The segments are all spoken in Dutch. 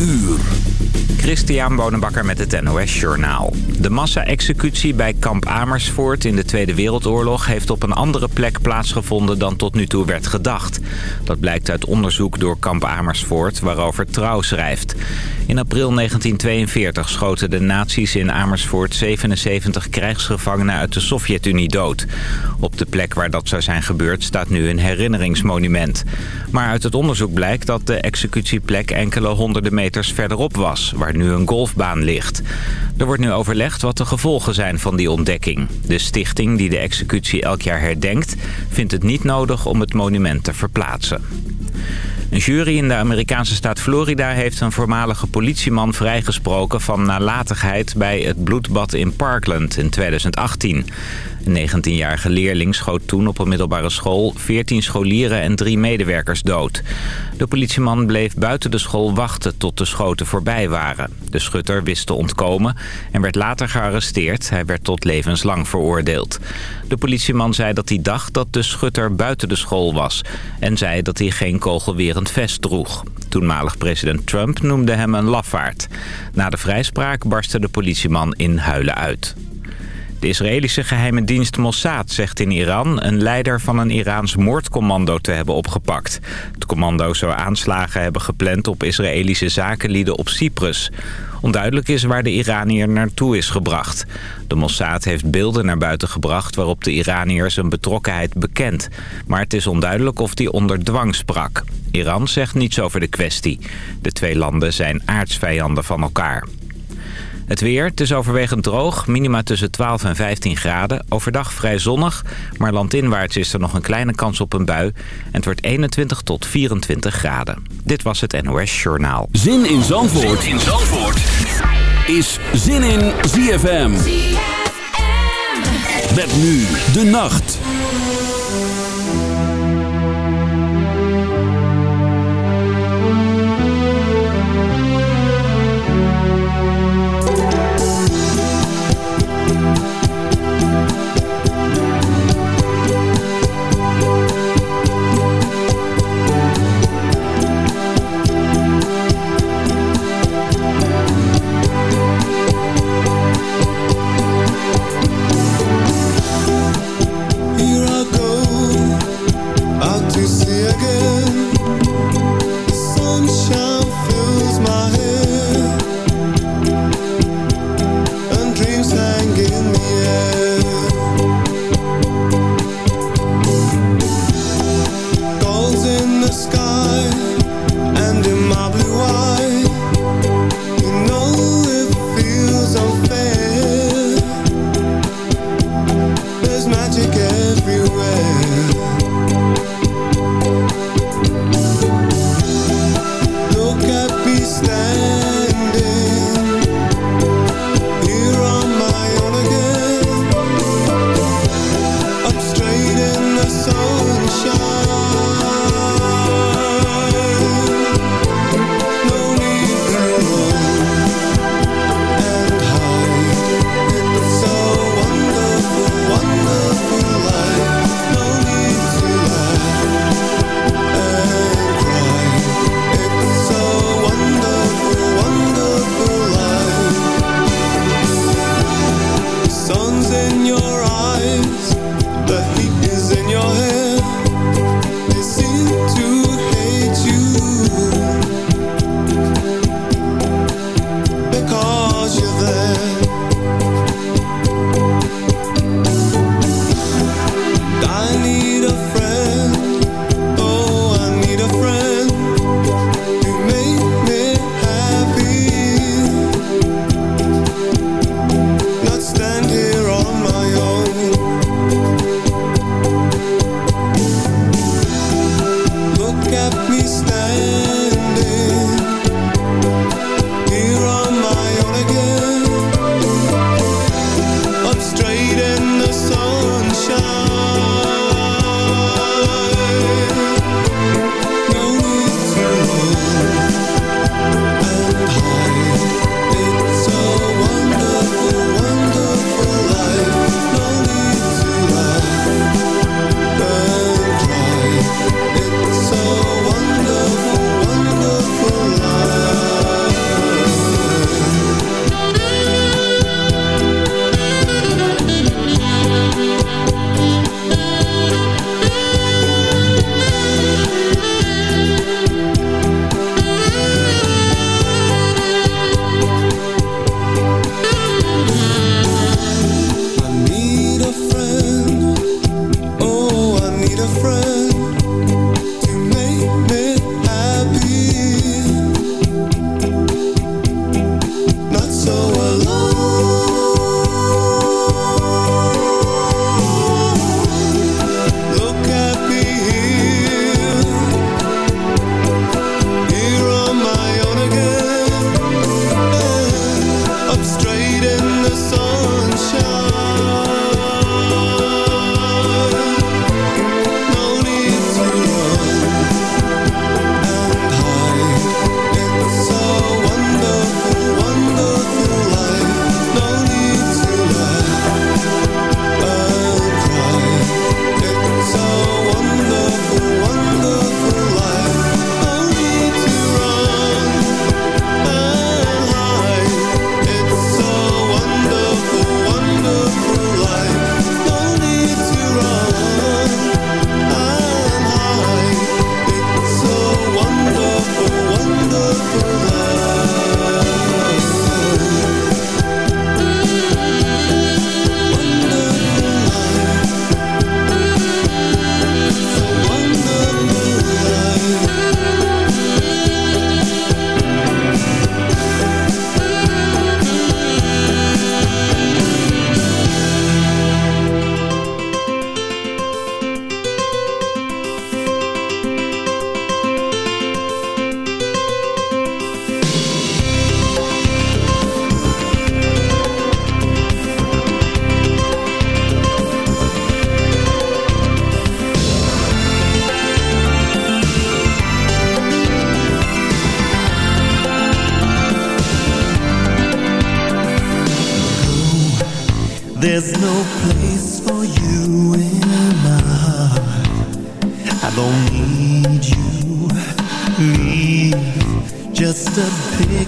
uur. Christian Bonenbakker met het NOS Journaal. De massa-executie bij kamp Amersfoort in de Tweede Wereldoorlog... heeft op een andere plek plaatsgevonden dan tot nu toe werd gedacht. Dat blijkt uit onderzoek door kamp Amersfoort, waarover Trouw schrijft. In april 1942 schoten de nazi's in Amersfoort 77 krijgsgevangenen uit de Sovjet-Unie dood. Op de plek waar dat zou zijn gebeurd staat nu een herinneringsmonument. Maar uit het onderzoek blijkt dat de executieplek enkele honderden meters verderop was... nu een golfbaan ligt. Er wordt nu overlegd wat de gevolgen zijn van die ontdekking. De stichting die de executie elk jaar herdenkt... vindt het niet nodig om het monument te verplaatsen. Een jury in de Amerikaanse staat Florida heeft een voormalige politieman vrijgesproken van nalatigheid bij het bloedbad in Parkland in 2018. Een 19-jarige leerling schoot toen op een middelbare school 14 scholieren en drie medewerkers dood. De politieman bleef buiten de school wachten tot de schoten voorbij waren. De schutter wist te ontkomen en werd later gearresteerd. Hij werd tot levenslang veroordeeld. De politieman zei dat hij dacht dat de schutter buiten de school was... en zei dat hij geen kogelwerend vest droeg. Toenmalig president Trump noemde hem een lafaard. Na de vrijspraak barstte de politieman in huilen uit. De Israëlische geheime dienst Mossad zegt in Iran... een leider van een Iraans moordcommando te hebben opgepakt. Het commando zou aanslagen hebben gepland op Israëlische zakenlieden op Cyprus. Onduidelijk is waar de Iranier naartoe is gebracht. De Mossad heeft beelden naar buiten gebracht waarop de Iranier zijn betrokkenheid bekent. Maar het is onduidelijk of die onder dwang sprak. Iran zegt niets over de kwestie. De twee landen zijn aardsvijanden van elkaar. Het weer, het is overwegend droog, minima tussen 12 en 15 graden. Overdag vrij zonnig, maar landinwaarts is er nog een kleine kans op een bui. En het wordt 21 tot 24 graden. Dit was het NOS Journaal. Zin in Zandvoort, zin in Zandvoort. is Zin in ZFM. ZFM. Met nu de nacht.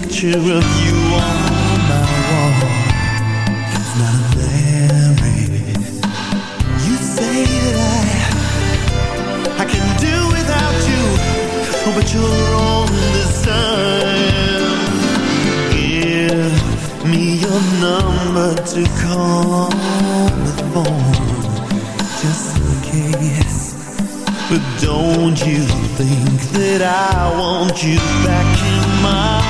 Picture of you on my wall. It's not Mary You say that I I can do without you. Oh, but you're wrong this time Give me your number to call on the phone. Just in case. But don't you think that I want you back in my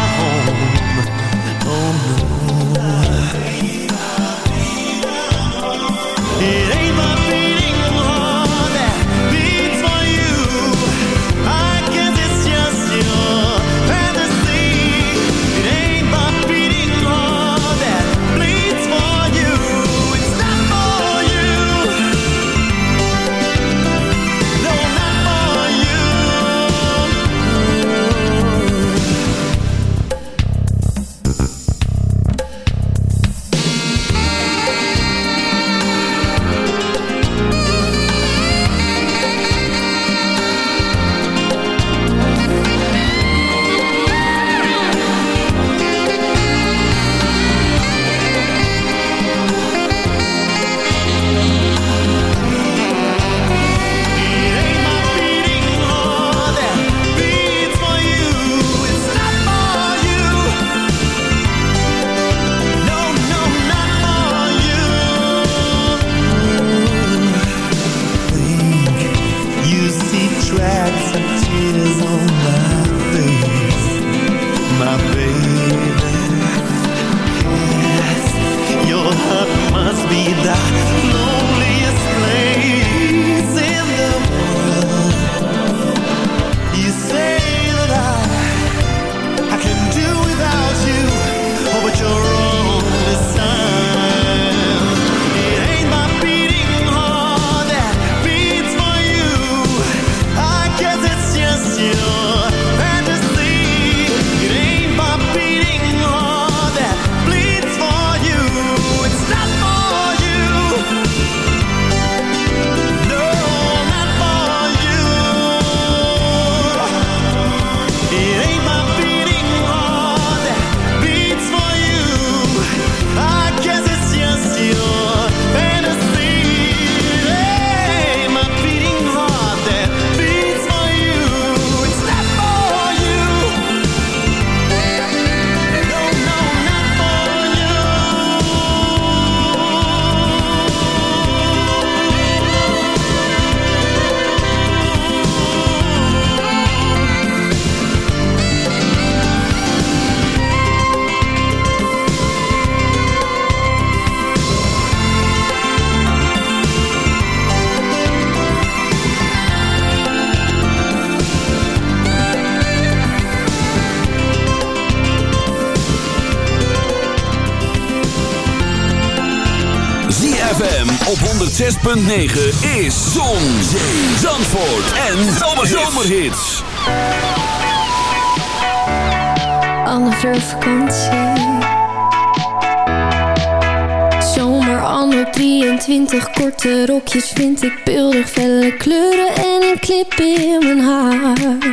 106.9 is Zon, Zee, Zandvoort en Zomerhits. Fleur vakantie. Zomer anno 23, korte rokjes vind ik beeldig, felle kleuren en een clip in mijn haar.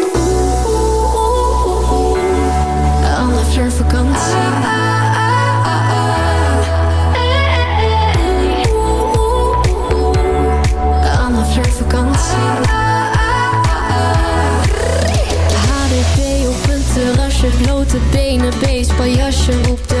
Blote benen, beestpaljasje. Roep de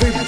everybody.